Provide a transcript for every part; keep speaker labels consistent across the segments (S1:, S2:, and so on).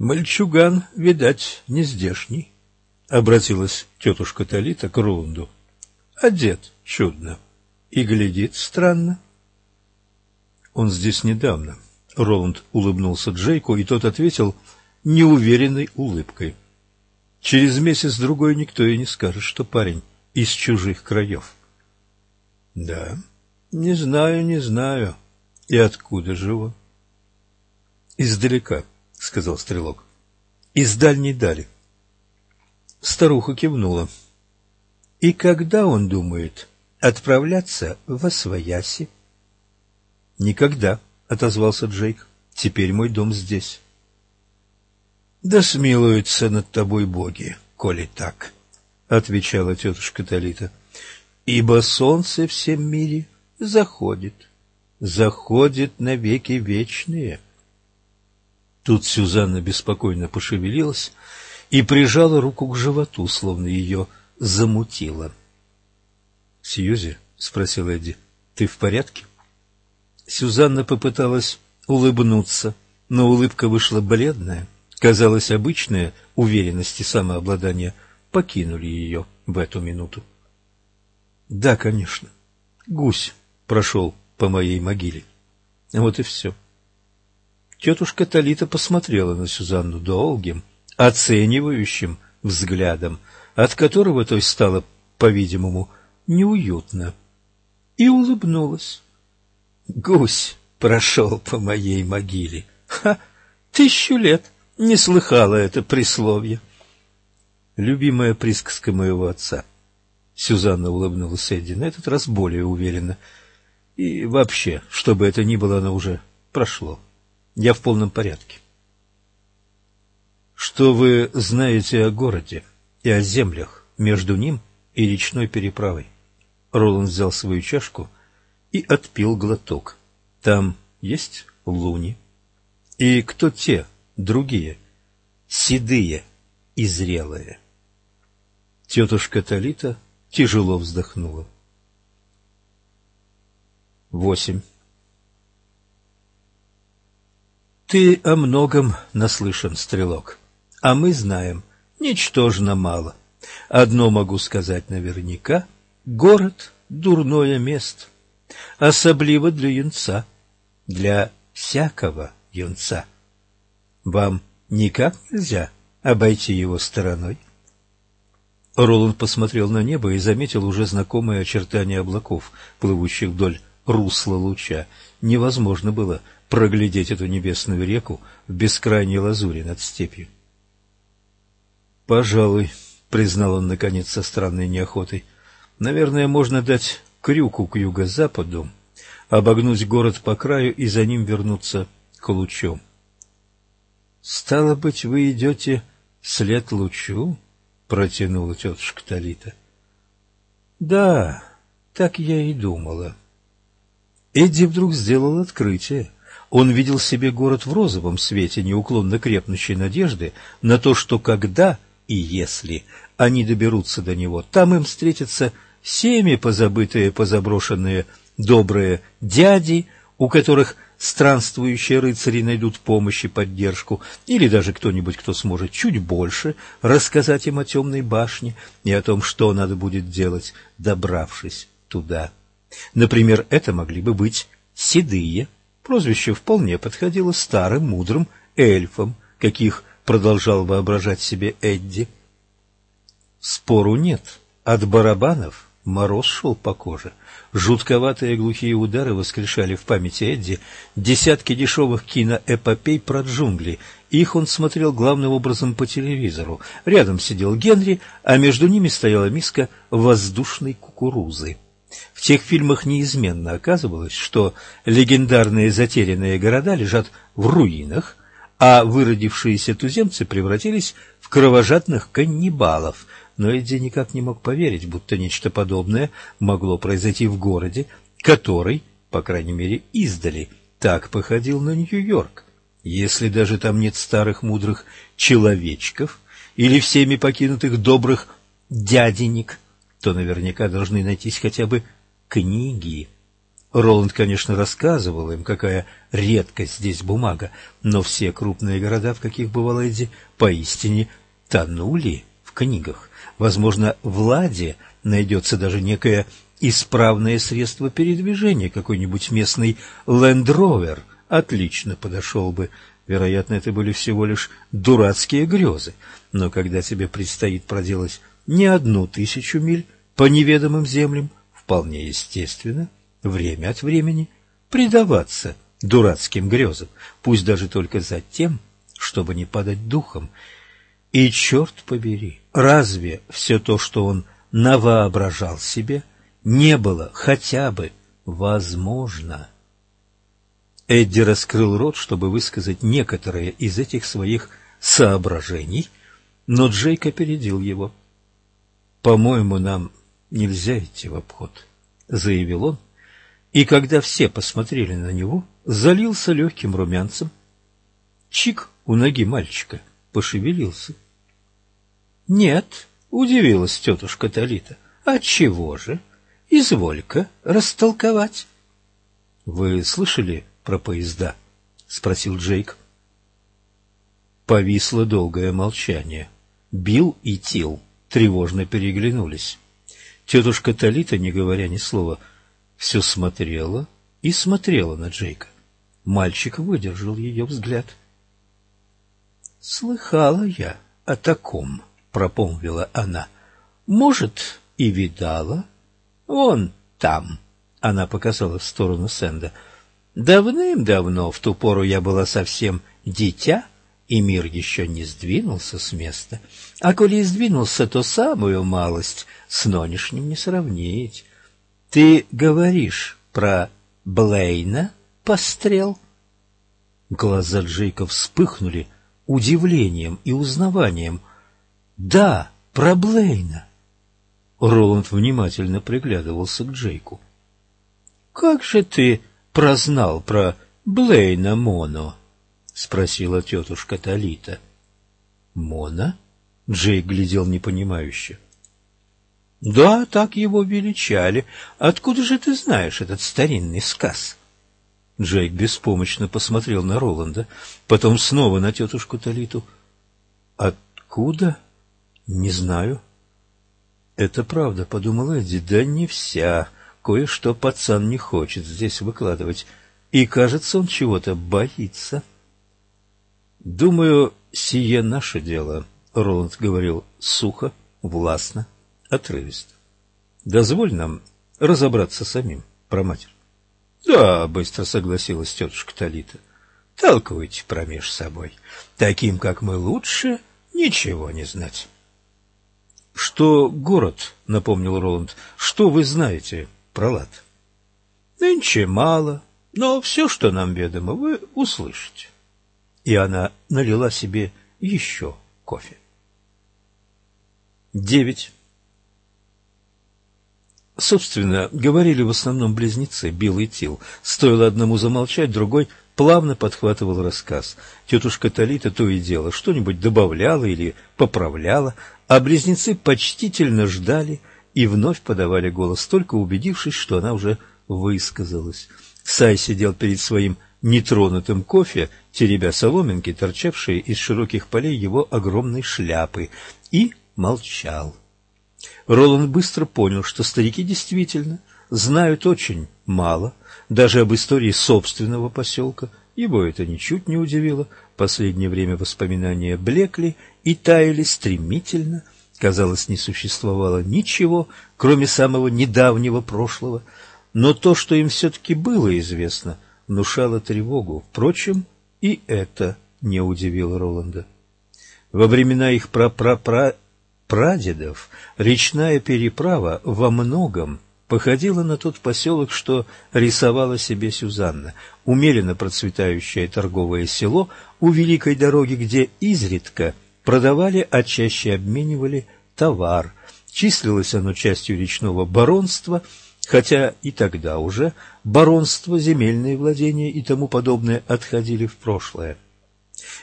S1: Мальчуган, видать, не здешний, — обратилась тетушка Талита к Роланду. Одет чудно и глядит странно. Он здесь недавно. Роланд улыбнулся Джейку, и тот ответил неуверенной улыбкой. Через месяц-другой никто и не скажет, что парень из чужих краев. — Да, не знаю, не знаю. И откуда же он? — Издалека, — сказал стрелок. — Из дальней дали. Старуха кивнула. — И когда он думает отправляться в Освояси? — Никогда, — отозвался Джейк. — Теперь мой дом здесь. — Да смилуются над тобой боги, коли так, — отвечала тетушка Талита. — Ибо солнце всем мире заходит, заходит навеки вечные. Тут Сюзанна беспокойно пошевелилась и прижала руку к животу, словно ее замутило. — Сьюзи, — спросил Эдди, — ты в порядке? Сюзанна попыталась улыбнуться, но улыбка вышла бледная. Казалось, обычная уверенность и самообладание покинули ее в эту минуту. — Да, конечно. Гусь прошел по моей могиле. Вот и все. Тетушка Талита посмотрела на Сюзанну долгим, оценивающим взглядом, от которого той стало, по-видимому, неуютно, и улыбнулась. Гусь прошел по моей могиле. Ха! Тысячу лет не слыхала это присловие. Любимая присказка моего отца. Сюзанна улыбнулась Эдди на этот раз более уверенно. И вообще, что бы это ни было, оно уже прошло. Я в полном порядке. Что вы знаете о городе и о землях между ним и речной переправой? Роланд взял свою чашку и отпил глоток. Там есть луни. И кто те, другие, седые и зрелые? Тетушка Талита тяжело вздохнула. Восемь. Ты о многом наслышан, стрелок, а мы знаем ничтожно мало. Одно могу сказать наверняка — Город — дурное место, особливо для юнца, для всякого юнца. Вам никак нельзя обойти его стороной. Роланд посмотрел на небо и заметил уже знакомые очертания облаков, плывущих вдоль русла луча. Невозможно было проглядеть эту небесную реку в бескрайней лазури над степью. «Пожалуй», — признал он наконец со странной неохотой, — Наверное, можно дать крюку к юго-западу, обогнуть город по краю и за ним вернуться к лучу. — Стало быть, вы идете вслед лучу? — протянула тетушка Талита. — Да, так я и думала. Эдди вдруг сделал открытие. Он видел себе город в розовом свете неуклонно крепнущей надежды на то, что когда и если они доберутся до него, там им встретится всеми позабытые, позаброшенные добрые дяди, у которых странствующие рыцари найдут помощь и поддержку, или даже кто-нибудь, кто сможет чуть больше рассказать им о темной башне и о том, что надо будет делать, добравшись туда. Например, это могли бы быть седые. Прозвище вполне подходило старым мудрым эльфам, каких продолжал воображать себе Эдди. Спору нет. От барабанов Мороз шел по коже. Жутковатые глухие удары воскрешали в памяти Эдди десятки дешевых киноэпопей про джунгли. Их он смотрел главным образом по телевизору. Рядом сидел Генри, а между ними стояла миска воздушной кукурузы. В тех фильмах неизменно оказывалось, что легендарные затерянные города лежат в руинах, а выродившиеся туземцы превратились в кровожадных каннибалов – но Эдди никак не мог поверить, будто нечто подобное могло произойти в городе, который, по крайней мере, издали, так походил на Нью-Йорк. Если даже там нет старых мудрых человечков или всеми покинутых добрых дяденек, то наверняка должны найтись хотя бы книги. Роланд, конечно, рассказывал им, какая редкость здесь бумага, но все крупные города, в каких бывал Эдди, поистине тонули в книгах. Возможно, в Ладе найдется даже некое исправное средство передвижения, какой-нибудь местный лендровер отлично подошел бы. Вероятно, это были всего лишь дурацкие грезы, но когда тебе предстоит проделать не одну тысячу миль по неведомым землям, вполне естественно – время от времени предаваться дурацким грезам, пусть даже только за тем, чтобы не падать духом. И, черт побери, разве все то, что он навоображал себе, не было хотя бы возможно? Эдди раскрыл рот, чтобы высказать некоторые из этих своих соображений, но Джейк опередил его. «По-моему, нам нельзя идти в обход», — заявил он, и когда все посмотрели на него, залился легким румянцем. Чик у ноги мальчика пошевелился. — Нет, — удивилась тетушка Талита. — А чего же? Изволь-ка растолковать. — Вы слышали про поезда? — спросил Джейк. Повисло долгое молчание. Билл и Тил тревожно переглянулись. Тетушка Талита, не говоря ни слова, — все смотрела и смотрела на Джейка. Мальчик выдержал ее взгляд. — Слыхала я о таком, — пропомнила она. — Может, и видала. Вон там, — она показала в сторону Сэнда. Давным-давно, в ту пору я была совсем дитя, и мир еще не сдвинулся с места. А коли и сдвинулся, то самую малость с нынешним не сравнить. Ты говоришь про Блейна, пострел? Глаза Джейка вспыхнули удивлением и узнаванием. Да, про Блейна. Роланд внимательно приглядывался к Джейку. Как же ты прознал про Блейна Моно? Спросила тетушка Талита. Мона? Джейк глядел непонимающе. Да, так его величали. Откуда же ты знаешь этот старинный сказ? Джейк беспомощно посмотрел на Роланда, потом снова на тетушку Талиту. Откуда? Не знаю. Это правда, подумал Эдди, да не вся. Кое-что пацан не хочет здесь выкладывать. И, кажется, он чего-то боится. Думаю, сие наше дело, Роланд говорил сухо, властно отрывисто. Дозволь нам разобраться самим, про матерь. Да, быстро согласилась тетушка Талита. Толкуйте промеж собой. Таким, как мы, лучше ничего не знать. Что город, напомнил Роланд, что вы знаете про лад? Нынче мало, но все, что нам ведомо, вы услышите. И она налила себе еще кофе. Девять. Собственно, говорили в основном близнецы, Билл и Тил. Стоило одному замолчать, другой плавно подхватывал рассказ. Тетушка Талита то и дело что-нибудь добавляла или поправляла, а близнецы почтительно ждали и вновь подавали голос, только убедившись, что она уже высказалась. Сай сидел перед своим нетронутым кофе, теребя соломинки, торчавшие из широких полей его огромной шляпы, и молчал. Роланд быстро понял, что старики действительно знают очень мало, даже об истории собственного поселка. Его это ничуть не удивило. Последнее время воспоминания блекли и таяли стремительно. Казалось, не существовало ничего, кроме самого недавнего прошлого. Но то, что им все-таки было известно, внушало тревогу. Впрочем, и это не удивило Роланда. Во времена их пра-пра-пра прадедов речная переправа во многом походила на тот поселок, что рисовала себе Сюзанна, умеренно процветающее торговое село у великой дороги, где изредка продавали, а чаще обменивали товар. Числилось оно частью речного баронства, хотя и тогда уже баронство, земельные владения и тому подобное отходили в прошлое.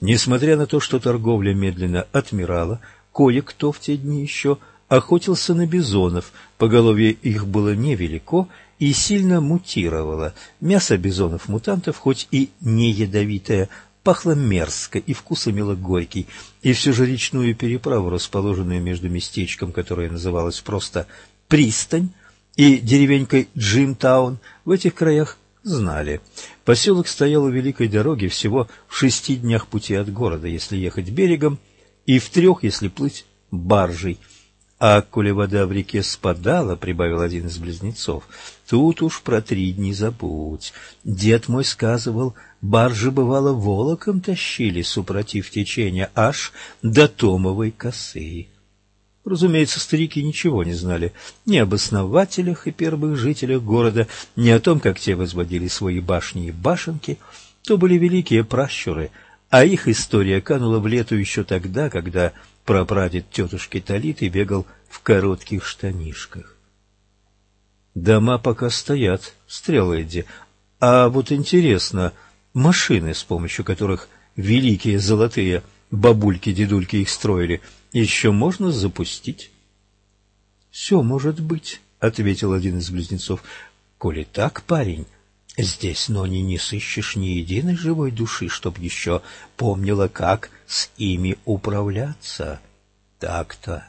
S1: Несмотря на то, что торговля медленно отмирала, Кое-кто в те дни еще охотился на бизонов, поголовье их было невелико, и сильно мутировала. Мясо бизонов-мутантов, хоть и не ядовитое, пахло мерзко и вкус имело горький, и все же речную переправу, расположенную между местечком, которое называлось просто «Пристань», и деревенькой Джимтаун, в этих краях знали. Поселок стоял у великой дороги всего в шести днях пути от города, если ехать берегом, и в трех, если плыть баржей. А коли вода в реке спадала, прибавил один из близнецов, тут уж про три дни забудь. Дед мой сказывал, баржи, бывало, волоком тащили, супротив течения, аж до Томовой косы. Разумеется, старики ничего не знали ни об основателях и первых жителях города, ни о том, как те возводили свои башни и башенки. То были великие пращуры, а их история канула в лету еще тогда, когда прапрадед тетушки Талиты бегал в коротких штанишках. Дома пока стоят, стрелы А вот интересно, машины, с помощью которых великие золотые бабульки-дедульки их строили, еще можно запустить? — Все может быть, — ответил один из близнецов. — Коли так, парень, здесь, но не, не сыщешь ни единой живой души, чтоб еще помнила, как с ими управляться. Так-то.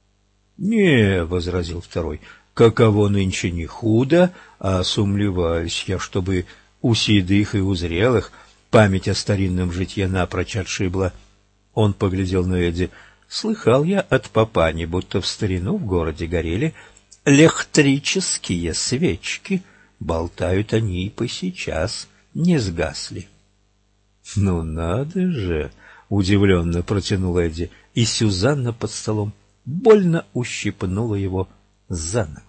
S1: — Не, — возразил второй, — каково нынче не худо, а сумлеваюсь я, чтобы у седых и у зрелых память о старинном житье напрочь отшибла. Он поглядел на Эдди. Слыхал я от папани, будто в старину в городе горели электрические свечки. Болтают они и по сейчас не сгасли. — Ну надо же! — удивленно протянул Эдди, и Сюзанна под столом больно ущипнула его за ногу.